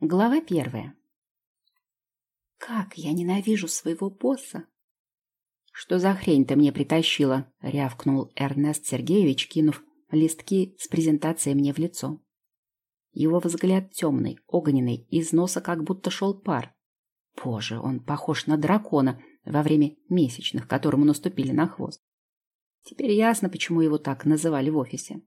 Глава первая. Как я ненавижу своего босса. Что за хрень ты мне притащила? рявкнул Эрнест Сергеевич, кинув листки с презентацией мне в лицо. Его взгляд темный, огненный, из носа как будто шел пар. Боже, он похож на дракона во время месячных, которому наступили на хвост. Теперь ясно, почему его так называли в офисе.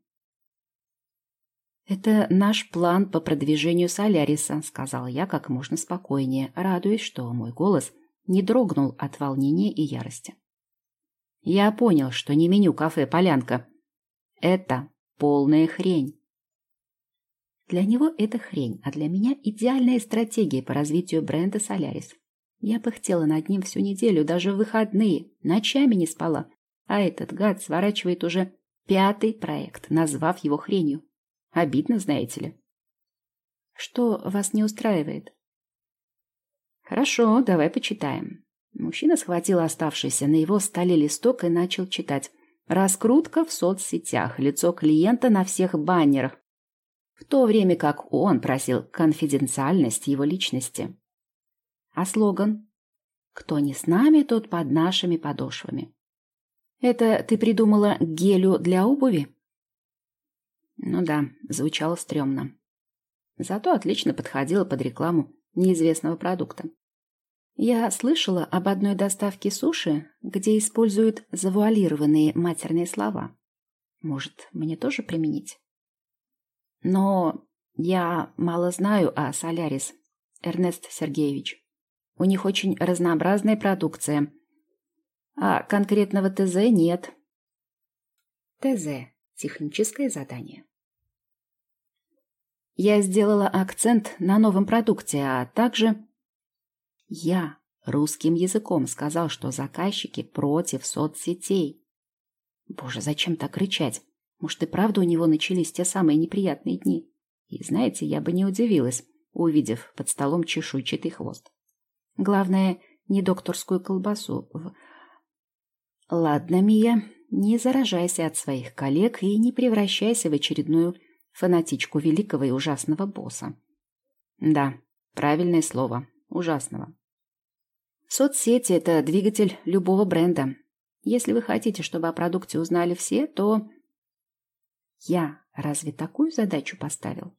«Это наш план по продвижению Соляриса», — сказал я как можно спокойнее, радуясь, что мой голос не дрогнул от волнения и ярости. «Я понял, что не меню кафе «Полянка». Это полная хрень. Для него это хрень, а для меня идеальная стратегия по развитию бренда «Солярис». Я пыхтела над ним всю неделю, даже в выходные, ночами не спала. А этот гад сворачивает уже пятый проект, назвав его хренью. Обидно, знаете ли. Что вас не устраивает? Хорошо, давай почитаем. Мужчина схватил оставшийся на его столе листок и начал читать. Раскрутка в соцсетях, лицо клиента на всех баннерах. В то время как он просил конфиденциальность его личности. А слоган? Кто не с нами, тот под нашими подошвами. Это ты придумала гелю для обуви? Ну да, звучало стрёмно. Зато отлично подходило под рекламу неизвестного продукта. Я слышала об одной доставке суши, где используют завуалированные матерные слова. Может, мне тоже применить? Но я мало знаю о Солярис, Эрнест Сергеевич. У них очень разнообразная продукция. А конкретного ТЗ нет. ТЗ – техническое задание. Я сделала акцент на новом продукте, а также... Я русским языком сказал, что заказчики против соцсетей. Боже, зачем так кричать? Может, и правда у него начались те самые неприятные дни? И знаете, я бы не удивилась, увидев под столом чешуйчатый хвост. Главное, не докторскую колбасу. Ладно, Мия, не заражайся от своих коллег и не превращайся в очередную фанатичку великого и ужасного босса. Да, правильное слово. Ужасного. Соцсети – это двигатель любого бренда. Если вы хотите, чтобы о продукте узнали все, то... Я разве такую задачу поставил?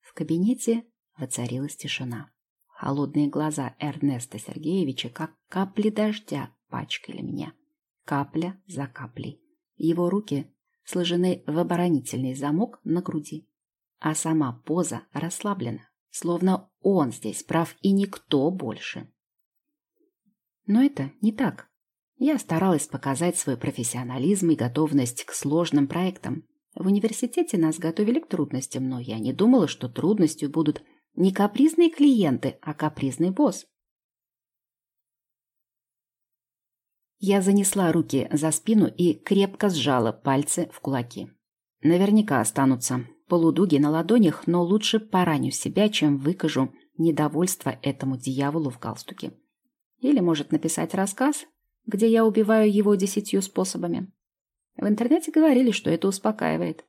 В кабинете воцарилась тишина. Холодные глаза Эрнеста Сергеевича, как капли дождя, пачкали меня. Капля за каплей. Его руки сложены в оборонительный замок на груди, а сама поза расслаблена, словно он здесь прав и никто больше. Но это не так. Я старалась показать свой профессионализм и готовность к сложным проектам. В университете нас готовили к трудностям, но я не думала, что трудностью будут не капризные клиенты, а капризный босс. Я занесла руки за спину и крепко сжала пальцы в кулаки. Наверняка останутся полудуги на ладонях, но лучше пораню себя, чем выкажу недовольство этому дьяволу в галстуке. Или может написать рассказ, где я убиваю его десятью способами. В интернете говорили, что это успокаивает.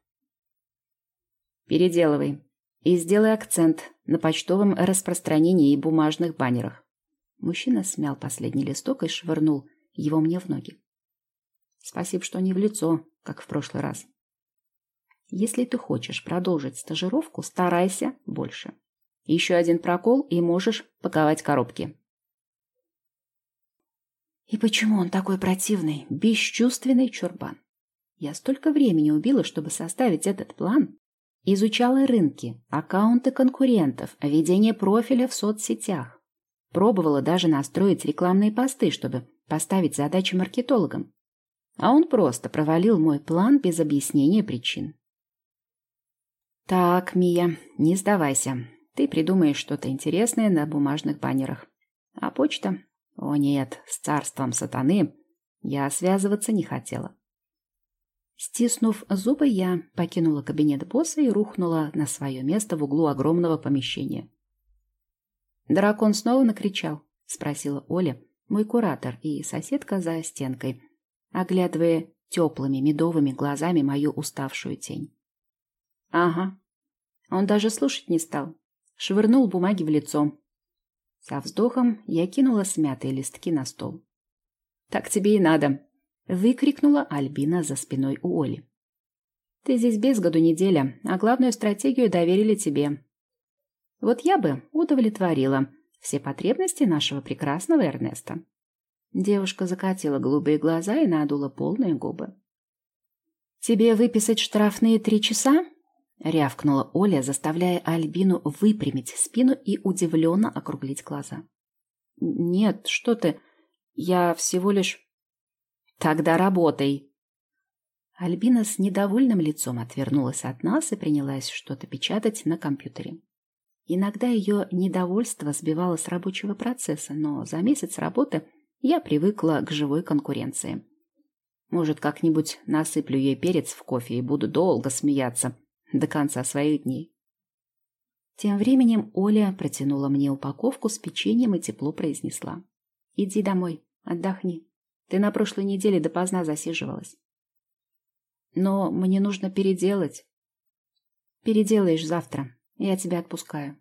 Переделывай и сделай акцент на почтовом распространении и бумажных баннерах. Мужчина смял последний листок и швырнул его мне в ноги. Спасибо, что не в лицо, как в прошлый раз. Если ты хочешь продолжить стажировку, старайся больше. Еще один прокол, и можешь паковать коробки. И почему он такой противный, бесчувственный чурбан? Я столько времени убила, чтобы составить этот план. Изучала рынки, аккаунты конкурентов, ведение профиля в соцсетях. Пробовала даже настроить рекламные посты, чтобы поставить задачи маркетологам. А он просто провалил мой план без объяснения причин. Так, Мия, не сдавайся. Ты придумаешь что-то интересное на бумажных баннерах. А почта? О нет, с царством сатаны я связываться не хотела. Стиснув зубы, я покинула кабинет босса и рухнула на свое место в углу огромного помещения. «Дракон снова накричал?» — спросила Оля, мой куратор и соседка за стенкой, оглядывая теплыми медовыми глазами мою уставшую тень. Ага. Он даже слушать не стал. Швырнул бумаги в лицо. Со вздохом я кинула смятые листки на стол. «Так тебе и надо!» — выкрикнула Альбина за спиной у Оли. «Ты здесь без году неделя, а главную стратегию доверили тебе. Вот я бы удовлетворила все потребности нашего прекрасного Эрнеста». Девушка закатила голубые глаза и надула полные губы. «Тебе выписать штрафные три часа?» — рявкнула Оля, заставляя Альбину выпрямить спину и удивленно округлить глаза. «Нет, что ты, я всего лишь...» «Тогда работай!» Альбина с недовольным лицом отвернулась от нас и принялась что-то печатать на компьютере. Иногда ее недовольство сбивало с рабочего процесса, но за месяц работы я привыкла к живой конкуренции. Может, как-нибудь насыплю ей перец в кофе и буду долго смеяться до конца своих дней. Тем временем Оля протянула мне упаковку с печеньем и тепло произнесла. «Иди домой, отдохни. Ты на прошлой неделе допоздна засиживалась». «Но мне нужно переделать». «Переделаешь завтра. Я тебя отпускаю».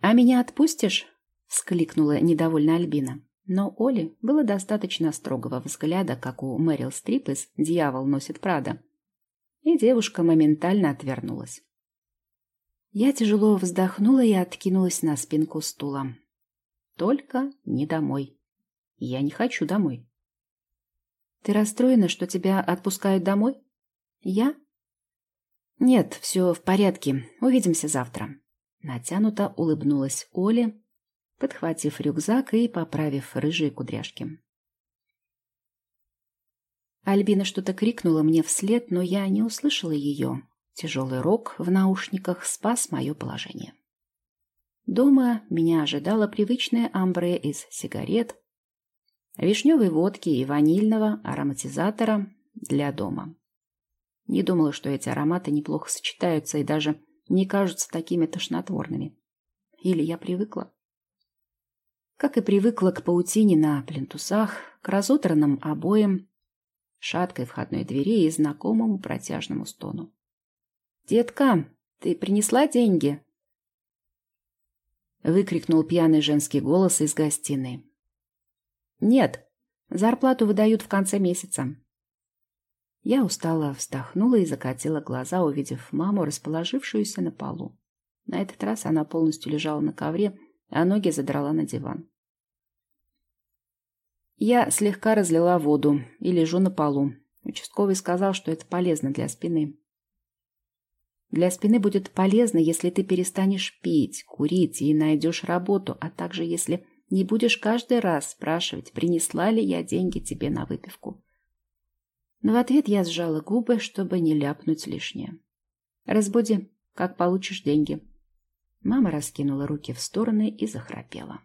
«А меня отпустишь?» — вскликнула недовольно Альбина. Но Оле было достаточно строгого взгляда, как у Мэрил Стрип из «Дьявол носит Прада». И девушка моментально отвернулась. Я тяжело вздохнула и откинулась на спинку стула. Только не домой. Я не хочу домой. Ты расстроена, что тебя отпускают домой? Я? Нет, все в порядке. Увидимся завтра. Натянуто улыбнулась Оле, подхватив рюкзак и поправив рыжие кудряшки. Альбина что-то крикнула мне вслед, но я не услышала ее. Тяжелый рок в наушниках спас мое положение. Дома меня ожидала привычная амбре из сигарет, вишневой водки и ванильного ароматизатора для дома. Не думала, что эти ароматы неплохо сочетаются и даже не кажутся такими тошнотворными. Или я привыкла? Как и привыкла к паутине на плинтусах, к разодранным обоям, шаткой входной двери и знакомому протяжному стону. «Детка, ты принесла деньги?» Выкрикнул пьяный женский голос из гостиной. «Нет, зарплату выдают в конце месяца». Я устало вздохнула и закатила глаза, увидев маму, расположившуюся на полу. На этот раз она полностью лежала на ковре, а ноги задрала на диван. Я слегка разлила воду и лежу на полу. Участковый сказал, что это полезно для спины. Для спины будет полезно, если ты перестанешь пить, курить и найдешь работу, а также если не будешь каждый раз спрашивать, принесла ли я деньги тебе на выпивку. Но в ответ я сжала губы, чтобы не ляпнуть лишнее. «Разбуди, как получишь деньги». Мама раскинула руки в стороны и захрапела.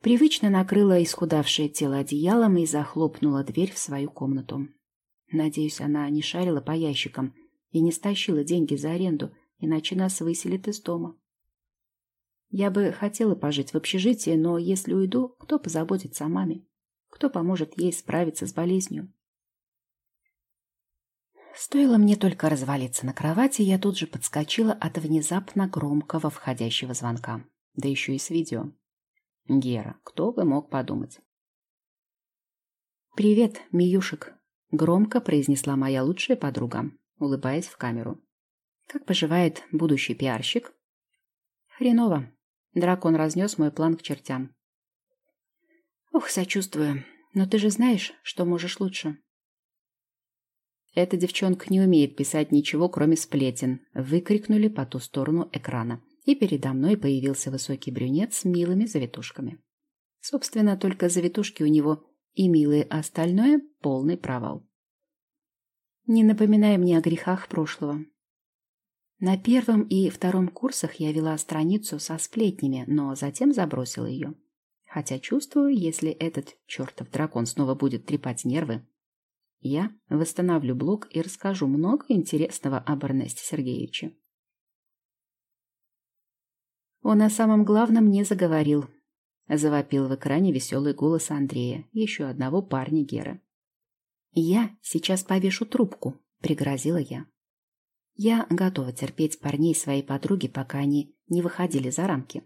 Привычно накрыла исхудавшее тело одеялом и захлопнула дверь в свою комнату. Надеюсь, она не шарила по ящикам и не стащила деньги за аренду, иначе нас выселят из дома. Я бы хотела пожить в общежитии, но если уйду, кто позаботится о маме? Кто поможет ей справиться с болезнью? Стоило мне только развалиться на кровати, я тут же подскочила от внезапно громкого входящего звонка. Да еще и с видео. Гера, кто бы мог подумать? «Привет, Миюшек», — громко произнесла моя лучшая подруга, улыбаясь в камеру. «Как поживает будущий пиарщик?» «Хреново. Дракон разнес мой план к чертям». «Ох, сочувствую. Но ты же знаешь, что можешь лучше». «Эта девчонка не умеет писать ничего, кроме сплетен», — выкрикнули по ту сторону экрана и передо мной появился высокий брюнет с милыми завитушками. Собственно, только завитушки у него и милые, а остальное — полный провал. Не напоминай мне о грехах прошлого. На первом и втором курсах я вела страницу со сплетнями, но затем забросила ее. Хотя чувствую, если этот чертов дракон снова будет трепать нервы, я восстановлю блог и расскажу много интересного об Эрнесте Сергеевиче. Он о самом главном не заговорил. Завопил в экране веселый голос Андрея, еще одного парня Геры. «Я сейчас повешу трубку», — пригрозила я. Я готова терпеть парней своей подруги, пока они не выходили за рамки.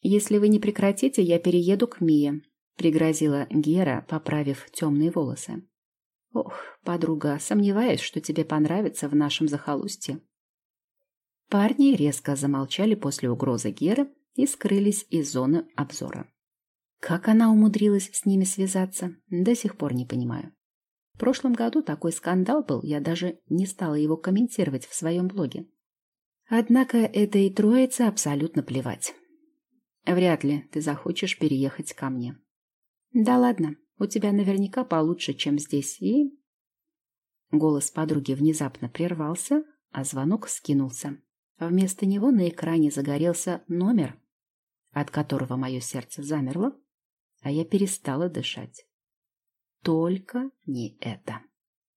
«Если вы не прекратите, я перееду к Мие», — пригрозила Гера, поправив темные волосы. «Ох, подруга, сомневаюсь, что тебе понравится в нашем захолустье». Парни резко замолчали после угрозы Геры и скрылись из зоны обзора. Как она умудрилась с ними связаться, до сих пор не понимаю. В прошлом году такой скандал был, я даже не стала его комментировать в своем блоге. Однако этой троице абсолютно плевать. Вряд ли ты захочешь переехать ко мне. Да ладно, у тебя наверняка получше, чем здесь, и... Голос подруги внезапно прервался, а звонок скинулся. Вместо него на экране загорелся номер, от которого мое сердце замерло, а я перестала дышать. Только не это.